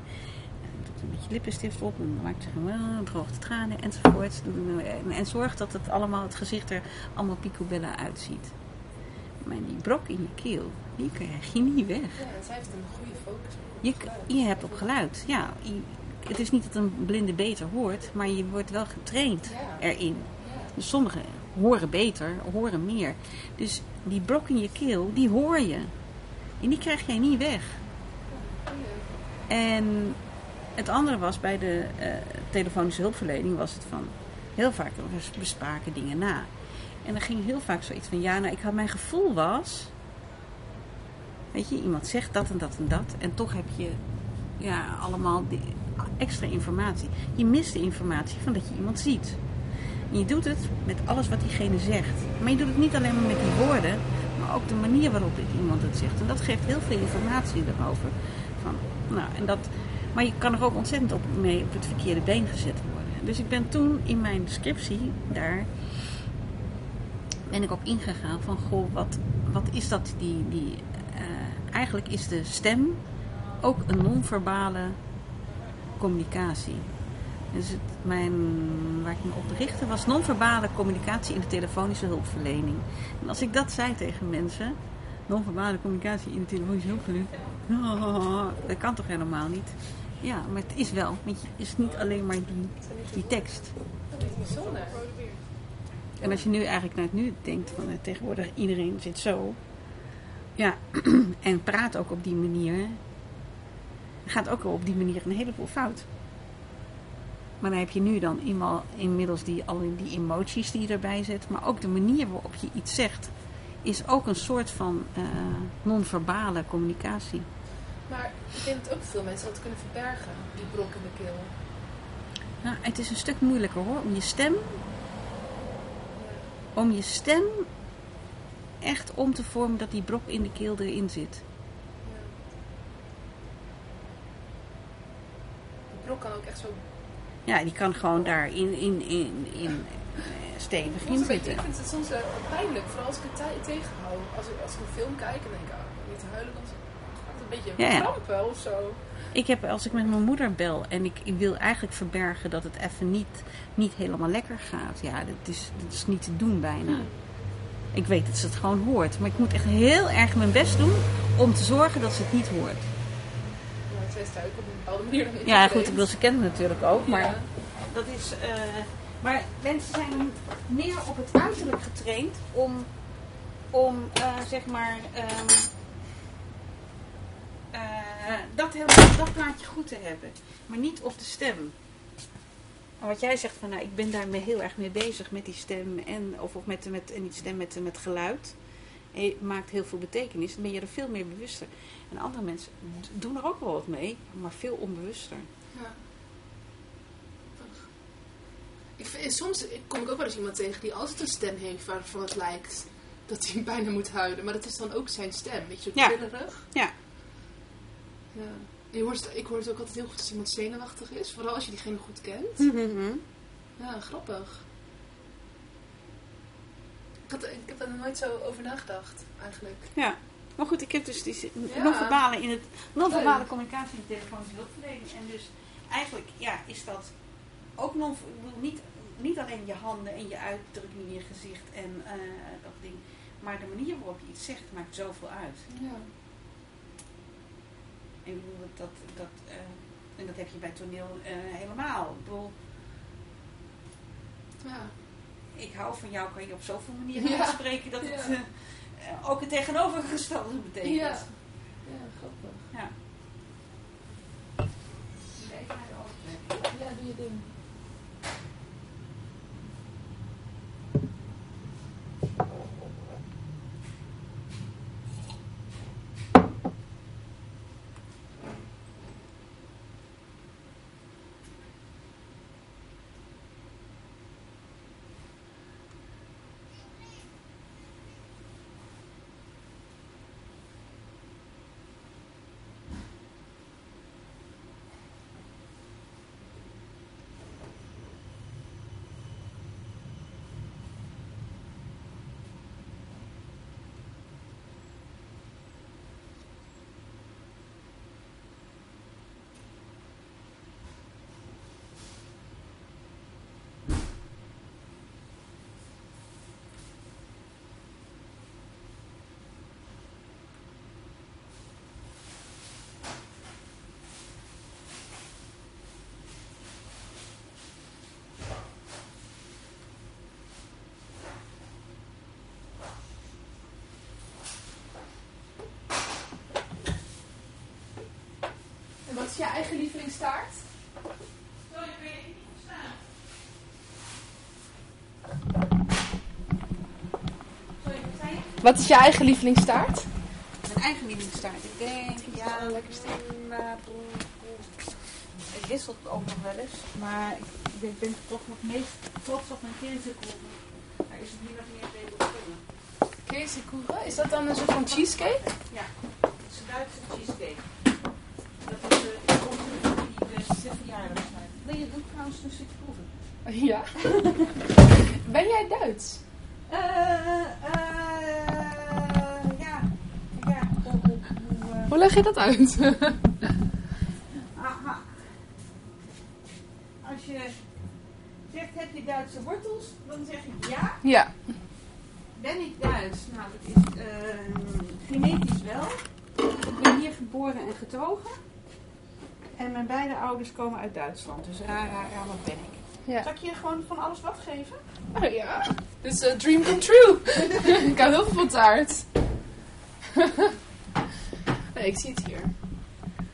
En doet een beetje lippenstift op en maakt zich een droogt de tranen enzovoort. En, en zorgt dat het allemaal, het gezicht er allemaal picobella uitziet. Maar die brok in je keel, die krijg je niet weg. Ja, zij heeft een goede focus. Je, je hebt op geluid. Ja, je- het is niet dat een blinde beter hoort, maar je wordt wel getraind Ja. erin. Dus sommigen horen beter, horen meer. Dus die brok in je keel, die hoor je. En die krijg jij niet weg. En het andere was bij de eh, telefonische hulpverlening was het van heel vaak bespraken dingen na. En er ging heel vaak zoiets van ja, nou ik had mijn gevoel was. Weet je, iemand zegt dat en dat en dat. En toch heb je ja, allemaal die extra informatie. Je mist de informatie van dat je iemand ziet. Je doet het met alles wat diegene zegt. Maar je doet het niet alleen maar met die woorden, maar ook de manier waarop iemand het zegt. En dat geeft heel veel informatie erover. Van, nou, en dat, maar je kan er ook ontzettend op, mee op het verkeerde been gezet worden. Dus ik ben toen in mijn scriptie daar ben ik op ingegaan van goh, wat, wat is dat die, die eh, eigenlijk is de stem ook een non-verbale communicatie. Het, mijn, waar ik me op richtte was non-verbale communicatie in de telefonische hulpverlening. En als ik dat zei tegen mensen, non-verbale communicatie in de telefonische hulpverlening, dat kan toch helemaal niet? Ja, maar het is wel, je is niet alleen maar die, die tekst. Dat is bijzonder. En als je nu eigenlijk naar het nu denkt, van eh, tegenwoordig iedereen zit zo. Ja, en praat ook op die manier. Gaat ook op die manier een heleboel fout. Maar dan heb je nu dan inmiddels die, al die emoties die je erbij zet. Maar ook de manier waarop je iets zegt. Is ook een soort van eh, non-verbale communicatie. Maar ik denk dat ook veel mensen dat kunnen verbergen, die brok in de keel. Nou, het is een stuk moeilijker hoor. Om je stem. Om je stem echt om te vormen dat die brok in de keel erin zit. Die brok kan ook echt zo... Ja, die kan gewoon daar in, in, in, in eh, stevig in zitten. ik vind het soms eh, pijnlijk, vooral als ik het tij- tegenhoud. Als ik, als ik een film kijk en denk ik, ah, niet te huilen, dan gaat het een beetje Ja, krampen of zo. Ik heb, als ik met mijn moeder bel en ik, ik wil eigenlijk verbergen dat het even niet, niet helemaal lekker gaat. Ja, dat is, dat is niet te doen bijna. Ik weet dat ze het gewoon hoort. Maar ik moet echt heel erg mijn best doen om te zorgen dat ze het niet hoort. Zijn struik op een bepaalde manier dan Ja, goed, ik bedoel, ze kennen natuurlijk ook, maar... Ja. Dat is, eh, maar mensen zijn meer op het uiterlijk getraind om, om eh, zeg maar, ehm, eh, dat, helemaal, dat plaatje goed te hebben. Maar niet op de stem. En wat jij zegt van, nou, ik ben daarmee heel erg mee bezig met die stem en, of, of met, met, en niet stem, met, met geluid. Je maakt heel veel betekenis, dan ben je er veel meer bewuster. En andere mensen doen er ook wel wat mee, maar veel onbewuster. Ja. Ik soms kom ik ook wel eens iemand tegen die altijd een stem heeft waarvan het lijkt dat hij bijna moet huilen. Maar dat is dan ook zijn stem, weet je, zo Ja. trillerig. Ja. ja. Je hoort, ik hoor het ook altijd heel goed als iemand zenuwachtig is, vooral als je diegene goed kent. Mhm. Ja, grappig. Ik, had, ik heb er nooit zo over nagedacht, eigenlijk. Ja, maar goed, ik heb dus die Ja. non-verbale in het non-verbale Leuk. communicatie in de telefonische hulpverlening. En dus eigenlijk ja, is dat ook non niet, niet alleen je handen en je uitdrukking in je gezicht en eh, dat ding, maar de manier waarop je iets zegt maakt zoveel uit. Ja. En ik bedoel, dat, dat, dat, eh, en dat heb je bij toneel eh, helemaal. Ik bedoel, Ja. Ik hou van jou, kan je op zoveel manieren Ja. uitspreken dat het eh, ook het tegenovergestelde betekent. Ja. Ja, grappig. Ja. Ja, doe je ding. Wat is je eigen lievelingstaart? Sorry, ik weet het niet verstaan. Wat is je eigen lievelingstaart? Mijn eigen lievelingstaart. Ik denk, ja, lekkerste. Het wisselt ook nog wel eens, maar ik ben- ben toch nog meest trots op mijn kinderkoeken. Daar is het hier nog niet eens even op kunnen. Käsekuchen? Is dat dan een soort van cheesecake? Ja, het is een Duitse cheesecake. Dat is de uh, onze die de zes verjaardag zijn. Nee, je doet trouwens een stukje proeven. Ja. ben jij Duits? Eh, eh, ja. Ja, hoe, eh, Hoe leg je dat uit? aha. Als je zegt, heb je Duitse wortels? Dan zeg ik ja. ja. Ben ik Duits? Nou, dat is eh, genetisch wel. Ik ben hier geboren en getogen. En mijn beide ouders komen uit Duitsland. Dus raar, raar, raar, wat ben ik. Ja. Zal ik je gewoon van alles wat geven? Oh ja. Dus dream come true. ik hou heel veel van taart. nee, ik zie het hier.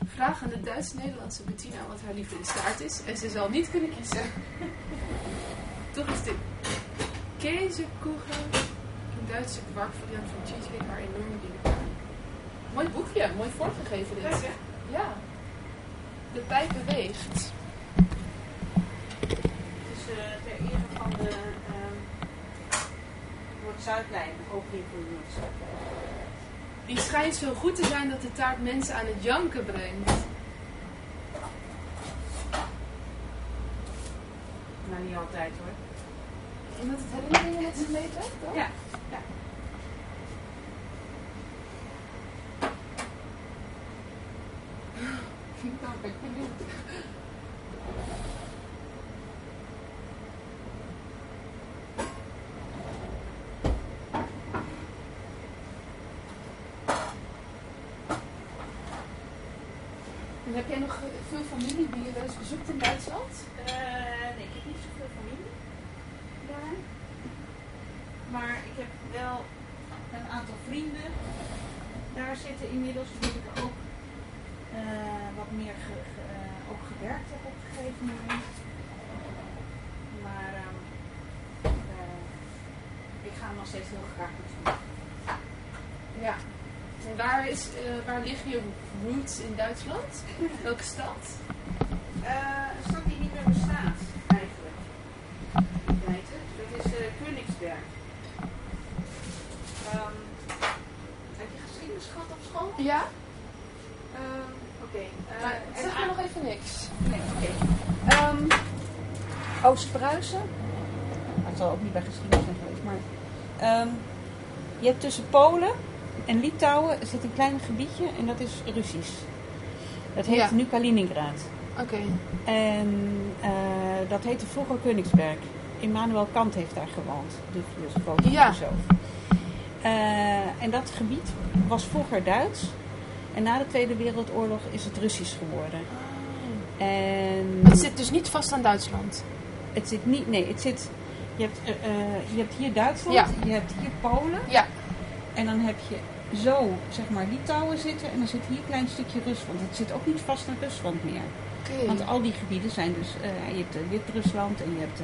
Vraag aan de Duits-Nederlandse Bettina wat haar lievelingstaart is. En ze zal niet kunnen kiezen. Toch is de Käsekuchen, een Duitse kwarkvariant van cheesecake, haar enorm dierbaar. Mooi boekje, mooi vormgegeven dit. Leuk, hè? Ja. De pijp beweegt. Het is eh, ter ere van de ehm Noord-Zuidlijn, opening van de Noord-Zuidlijn. Die schijnt zo goed te zijn dat de taart mensen aan het janken brengt. Nou, niet altijd hoor. Omdat het herinneringen met zich meebrengt, toch? Ja, ja. Nou, ben ik benieuwd. En heb jij nog eh, veel familie die je wel eens bezoekt in Duitsland? Eh, nee, ik heb niet zoveel familie daar. Maar ik heb wel een aantal vrienden daar zitten inmiddels, die eh, ook gewerkt heb op een gegeven moment. Maar ehm, eh, ik ga er nog steeds heel graag naartoe. Ja. En waar, is, eh, waar liggen je roots in Duitsland? Welke stad? Eh, een stad die niet meer bestaat, eigenlijk. In feite. Dat is eh Königsberg. Ehm, heb je geschiedenis gehad op school? Ja, Ehm, Oké. eh, maar en zeg me nog even niks. Nee, oké. Ehm, Het zal ook niet bij geschiedenis zijn geweest, maar... ehm, je hebt tussen Polen en Litouwen zit een klein gebiedje en dat is Russisch. Dat heet Ja. nu Kaliningrad. Oké. En eh, dat heette vroeger Königsberg. Immanuel Kant heeft daar gewoond, de filosoof. Ja. filosoof. Eh, en dat gebied was vroeger Duits. En na de Tweede Wereldoorlog is het Russisch geworden. En Het zit dus niet vast aan Duitsland. Het zit niet, nee, het zit, je hebt, eh, eh, je hebt hier Duitsland, Ja. je hebt hier Polen. Ja. En dan heb je zo, zeg maar, Litouwen zitten. En dan zit hier een klein stukje Rusland. Het zit ook niet vast aan Rusland meer. Want al die gebieden zijn dus, eh, je hebt Wit-Rusland en je hebt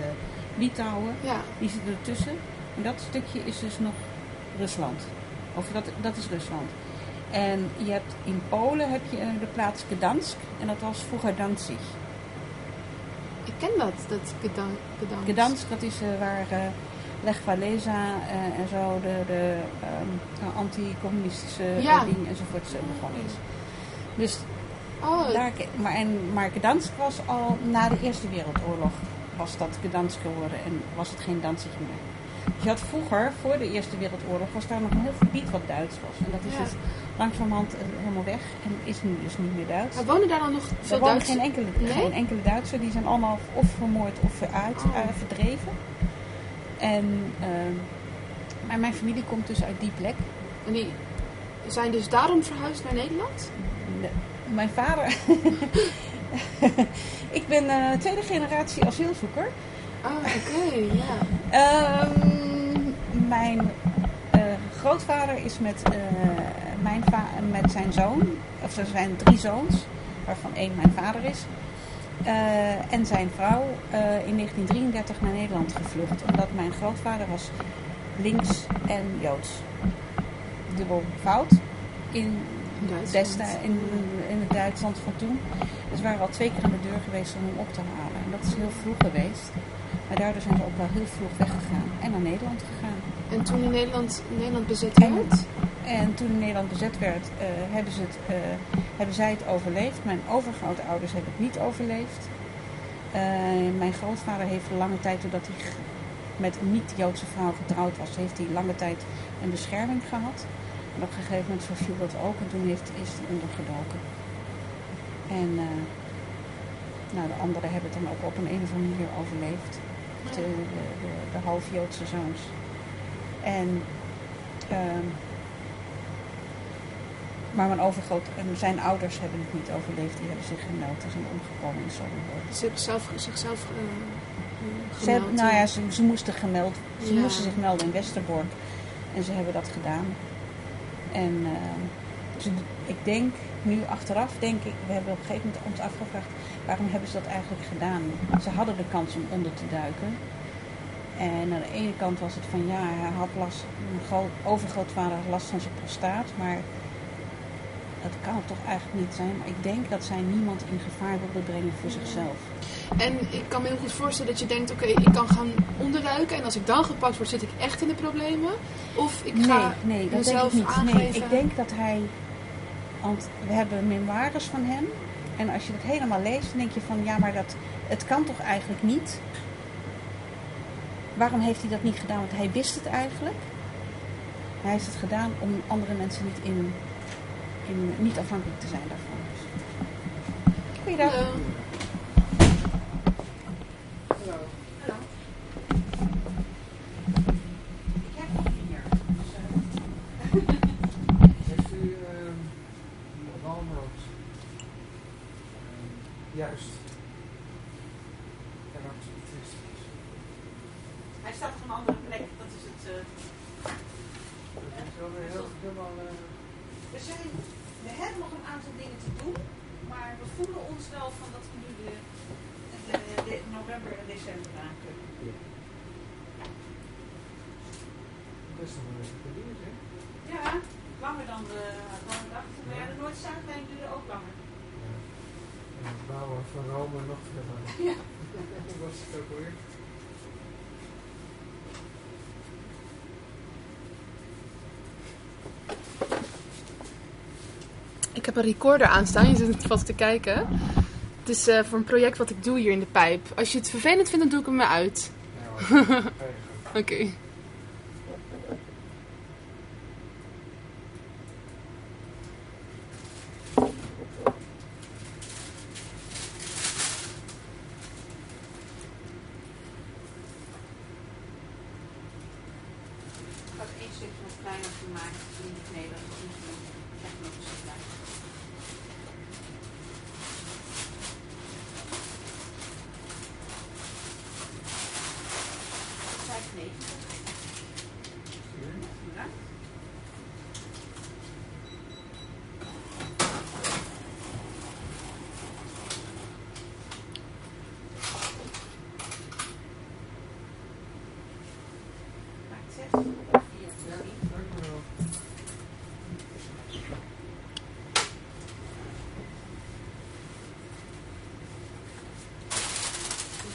Litouwen. Ja. Die zitten ertussen. En dat stukje is dus nog Rusland. Of dat, dat is Rusland. En je hebt in Polen heb je de plaats Gdansk. En dat was vroeger Danzig. Ik ken dat, dat Gdan Gdansk. Gdansk, dat is eh, waar eh Lech Walesa eh, en zo de, de nou, anti-communistische Ja. dingen enzovoort begonnen is. Dus Oh, daar, maar, en, maar Gdansk was al na de Eerste Wereldoorlog was dat Gdansk geworden en was het geen Danzig meer. Je had vroeger, voor de Eerste Wereldoorlog, was daar nog een heel gebied wat Duits was. En dat is Ja. dus langzamerhand helemaal weg en is nu dus niet meer Duits. maar wonen daar dan nog Er veel wonen Duitsers? geen enkele, Nee? geen enkele Duitser, die zijn allemaal of vermoord of veruit, Oh. eh, verdreven. En, ehm, maar mijn familie komt dus uit die plek. En die zijn dus daarom verhuisd naar Nederland? De- mijn vader. ik ben eh, tweede generatie asielzoeker. Oh, oké, ja. Ehm, mijn eh, grootvader is met, eh, mijn met zijn zoon, of er zijn drie zoons, waarvan één mijn vader is. eh, en zijn vrouw in 1933 naar Nederland gevlucht. Omdat mijn grootvader was links en joods. Dubbel fout in Duitsland. in, in het Duitsland van toen. Dus we waren al twee keer aan de deur geweest om hem op te halen. En dat is heel vroeg geweest. Maar daardoor zijn ze ook wel heel vroeg weggegaan en naar Nederland gegaan. En toen in Nederland, Nederland bezet werd? En toen Nederland bezet werd, eh, hebben, ze het, eh, hebben zij het overleefd. Mijn overgrootouders hebben het niet overleefd. Eh, mijn grootvader heeft lange tijd, doordat hij met een niet-Joodse vrouw getrouwd was, heeft hij lange tijd een bescherming gehad. En op een gegeven moment verviel dat ook en toen heeft, is hij ondergedoken. En nou, de anderen hebben het dan ook op een, een of andere manier overleefd. De, de, de, half-Joodse zoons. En ehm, maar mijn overgroot, en zijn ouders hebben het niet overleefd. Die hebben zich gemeld en zijn omgekomen in Sonnenborg. Ze hebben zichzelf, zichzelf eh, eh, Ze, hebben, gemeld, nou eh. ja, ze, ze moesten gemeld. Ze Ja. moesten zich melden in Westerbork. En ze hebben dat gedaan. En eh, ze, ik denk nu achteraf, denk ik, we hebben op een gegeven moment ons afgevraagd, waarom hebben ze dat eigenlijk gedaan? Ze hadden de kans om onder te duiken. En aan de ene kant was het van ja, hij had last, mijn gro- overgrootvader had last van zijn prostaat, maar dat kan het toch eigenlijk niet zijn. Maar ik denk dat zij niemand in gevaar wilde brengen voor zichzelf. En ik kan me heel goed voorstellen dat je denkt, oké, ik kan gaan onderduiken. En als ik dan gepakt word, zit ik echt in de problemen. Of ik ga nee, nee, dat denk ik niet. aangeven. Nee, ik denk dat hij. Want we hebben memoires van hem. En als je dat helemaal leest, dan denk je van ja, maar dat, het kan toch eigenlijk niet? Waarom heeft hij dat niet gedaan? Want hij wist het eigenlijk. Hij heeft het gedaan om andere mensen niet, in, in, niet afhankelijk te zijn daarvan. Goeiedag. Ik heb nog vier. Dus, eh, Heeft u ehm walnoot? Juist. En absolutistisch. Hij staat op een andere plek, dat is het. eh, Dat is wel weer heel, helemaal... eh, we, zijn, we hebben nog een aantal dingen te doen, maar we voelen ons wel van dat we nu de, de, de november en december aan kunnen. best nog wel even geduurd, hè? Ja, langer dan we hadden gedacht. Maar ja, de Noord-Zuidlijn duurde ook langer. Ja. En het bouwen van Rome nog verder. Ja. Hoe was het ook weer? Ik heb een recorder aanstaan, je zit het vast te kijken. Het is eh, voor een project wat ik doe hier in de pijp. Als je het vervelend vindt, dan doe ik hem weer uit. Oké had één stukje nog kleiner gemaakt in het Nederlands. Echt nog eens klein. Vijfennegentig. Ja. Maakt zes. Vier, drie. Dankjewel.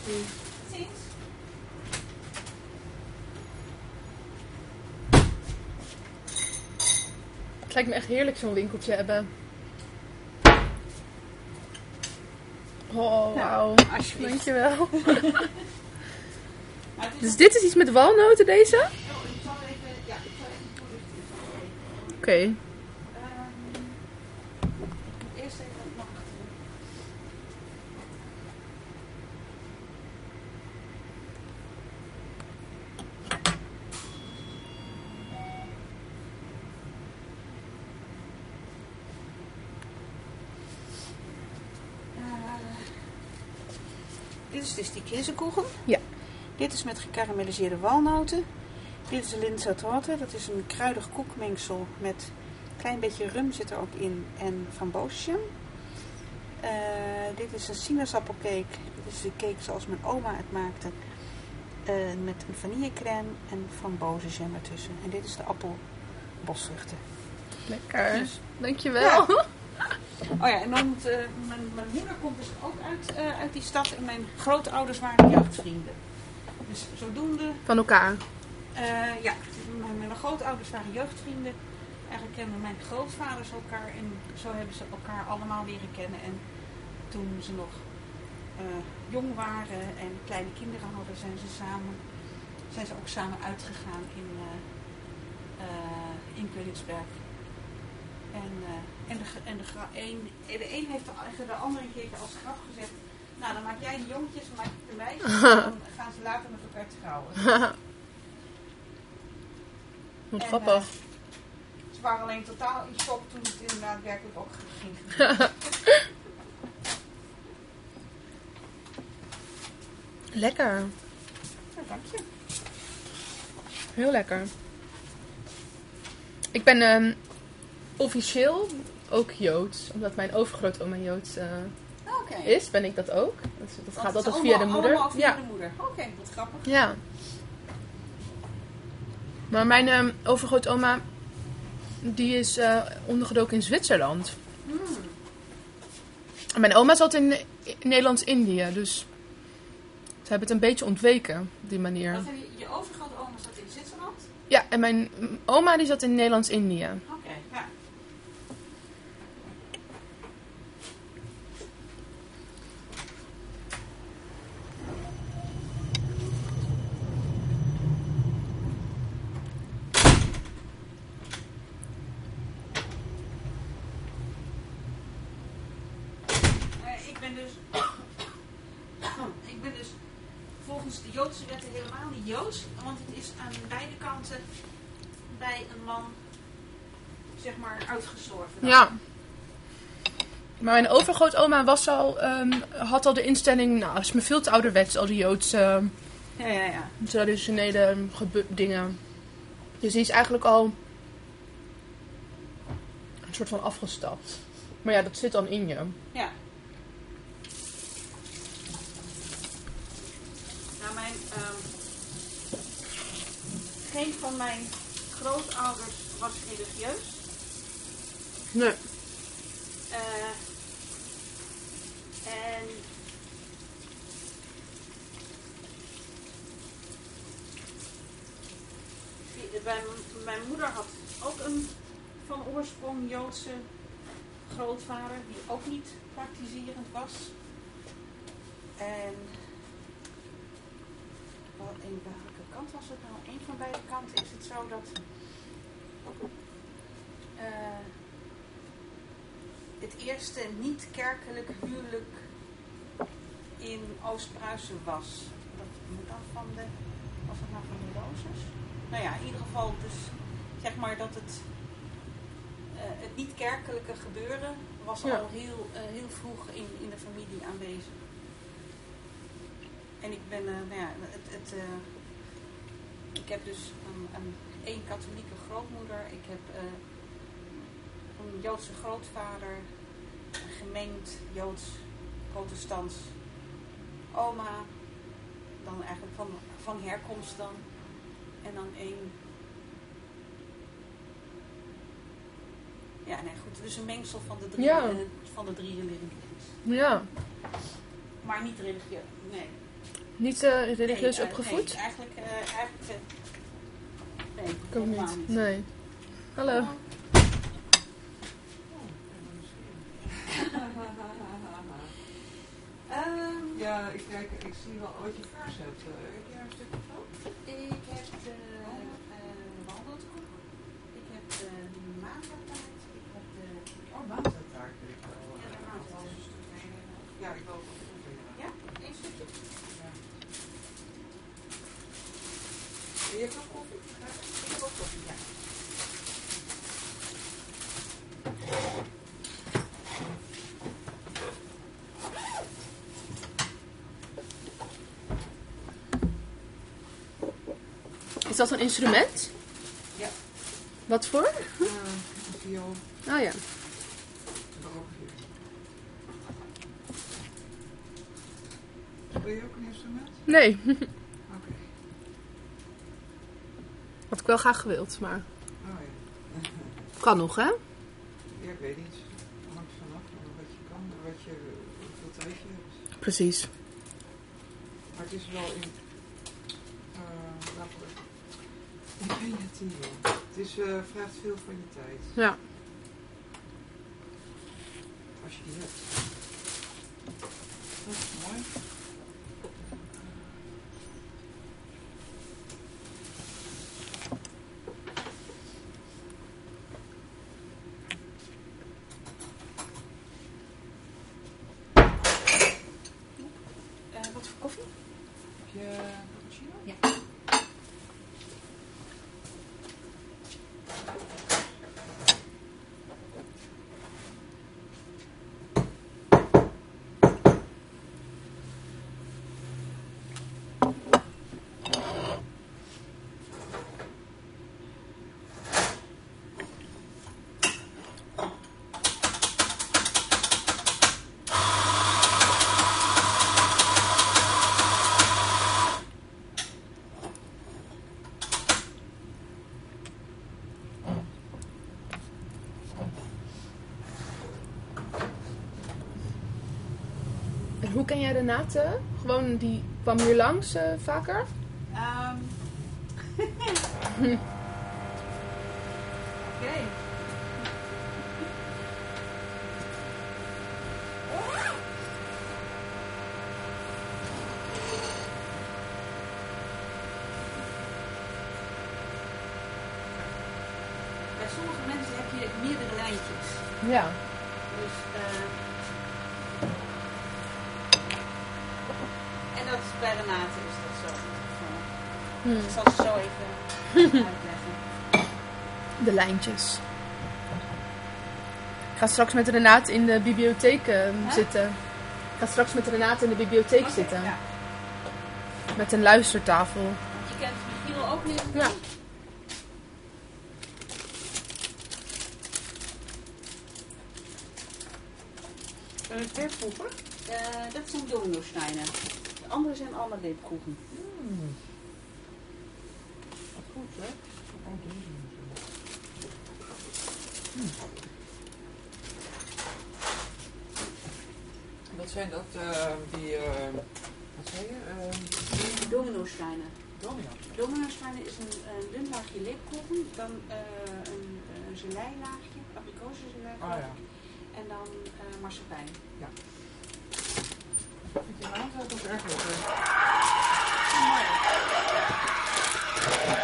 Ziens. Het lijkt me echt heerlijk zo'n winkeltje hebben. Oh, wauw. Alsjeblieft. Dankjewel. Dus dit is iets met walnoten, deze? Oké ik zal even, ja, ik zal even toelichten. Ehm, ik moet eerst even wat nog achter. Eh, dit is dus die käsekoeken. Ja. Dit is met gekarameliseerde walnoten. Dit is de linzertorte. Dat is een kruidig koekmengsel met een klein beetje rum zit er ook in en frambozenjam. Eh dit is een sinaasappelcake. Dit is de cake zoals mijn oma het maakte. Eh, met een vanillecrème en frambozenjam ertussen. En dit is de appelbosvruchten. Lekker. Dus- Dankjewel. Ja. Oh ja, en dan eh, mijn, mijn moeder komt dus ook uit, eh, uit die stad en mijn grootouders waren jeugdvrienden. Dus zodoende Van elkaar. eh, ja, mijn, mijn grootouders waren jeugdvrienden. Eigenlijk kenden mijn grootvaders elkaar en zo hebben ze elkaar allemaal leren kennen. En toen ze nog jong waren en kleine kinderen hadden, zijn ze samen, zijn ze ook samen uitgegaan in, in Königsberg. En, eh, en, de, en de, een, de een heeft de, de andere een keertje als grap gezegd. Nou, dan maak jij de jongetjes, dan maak ik de meisjes. en dan gaan ze later met elkaar trouwen. Wat En, grappig. eh, ze waren alleen totaal in shock toen het inderdaad werkelijk ook ging. Lekker. Ja, dank je. Heel lekker. Ik ben ehm, officieel ook Joods. Omdat mijn overgrootoma Joods Oké. is, ben ik dat ook. Dat, gaat altijd via de moeder. allemaal via Ja. de moeder. Oké, wat grappig. Ja. Maar mijn ehm, overgrootoma, die is eh, ondergedoken in Zwitserland. Hmm. Mijn oma zat in, in Nederlands-Indië, dus ze hebben het een beetje ontweken op die manier. Wat je, je overgrote oma zat in Zwitserland? Ja, en mijn oma die zat in Nederlands-Indië. Oké, ja. Eh, ik ben dus. ik ben dus volgens de Joodse wetten helemaal niet Joods, want het is aan beide kanten bij een man zeg maar uitgestorven. Ja, Maar mijn overgrootoma was al, ehm, had al de instelling, nou, is me veel te ouderwets, al die Joodse ehm, Ja, ja, ja. traditionele gebe- dingen. Dus die is eigenlijk al een soort van afgestapt. Maar ja, dat zit dan in je. Ja. Nou, mijn, ehm, geen van mijn grootouders was religieus. Nee. Eh, en mijn, moeder had ook een van oorsprong Joodse grootvader, die ook niet praktiserend was. En in welke kant was het nou? Een van beide kanten is het zo dat eh, het eerste niet-kerkelijk huwelijk in Oost-Pruisen was. Dat moet dan van de, was het nou van de Rozes? Nou ja, in ieder geval dus zeg maar dat het, eh, het niet-kerkelijke gebeuren was Ja. al heel, eh, heel vroeg in, in de familie aanwezig. En ik ben, eh, nou ja, het, het, ik heb dus een, een katholieke grootmoeder. Ik heb een Joodse grootvader, een gemengd Joods-protestants oma, dan eigenlijk van, van herkomst dan. En dan één. Ja, nee, goed. Dus een mengsel van de drie, Ja. eh, van de drie religies. Ja. Maar niet religieus. Nee. Niet eh, religieus Nee, eh, opgevoed? Nee, eigenlijk, eigenlijk nee, helemaal niet. Nee. Hallo. Ehm, Ja, ik, kijk, ik zie wel wat je vers hebt. Eh, heb jij een stukje van? ik heb de uh, wandeltoer. Ik heb de maandagtaart. Ik heb de... Oh, maandagtaart weet ik wel. Ja, de maandagtaart. Ja, ik wil ook wel zeggen. Ja, één stukje. Je hebt ook koffie? Ik heb ook koffie, ja. Is dat een instrument? Ja. Wat voor? Uh, een viool. Oh ja. Wil je ook een instrument? Nee. Oké. Had ik wel graag gewild, maar Oh ja. kan nog, hè? Ja, ik weet niet. Hangt vanaf wat je kan en wat je, hoeveel tijd je hebt. Precies. Maar het is wel in, uh, laten we, in creatief. Het is, uh, vraagt veel van je tijd. Ja. Als je die hebt. Dat is mooi. Uh, wat voor koffie? Heb je cappuccino? Ja. En hoe ken jij Renate? Gewoon, die kwam hier langs eh, vaker? Um. Oké. Bij sommige mensen heb je meerdere lijntjes. Ja. Dus, eh en dat is bij Renate is dat zo. Hm. Ik zal het zo even uitleggen. De lijntjes. Ik ga straks met Renate in de bibliotheek ehm, zitten. Ik ga straks met Renate in de bibliotheek Oké, zitten. Ja. Met een luistertafel. Want je kent Michiel ook niet. Ja. En het kerstproeven? Eh, dat zijn dominosteinen. De andere zijn allemaal leepkroegen. Hmm. Wat goed, hè? Oh, deze is Hmm. Wat zijn dat, eh, die, eh, wat zei je? Uh, Dominosteinen. domino. Dominosteinen is een, een dun laagje leepkroegen, dan eh, een, een geleilaagje, abrikozengelei, Oh ja. en dan eh marsepein. Vind je dat ook erg lekker? Mooi.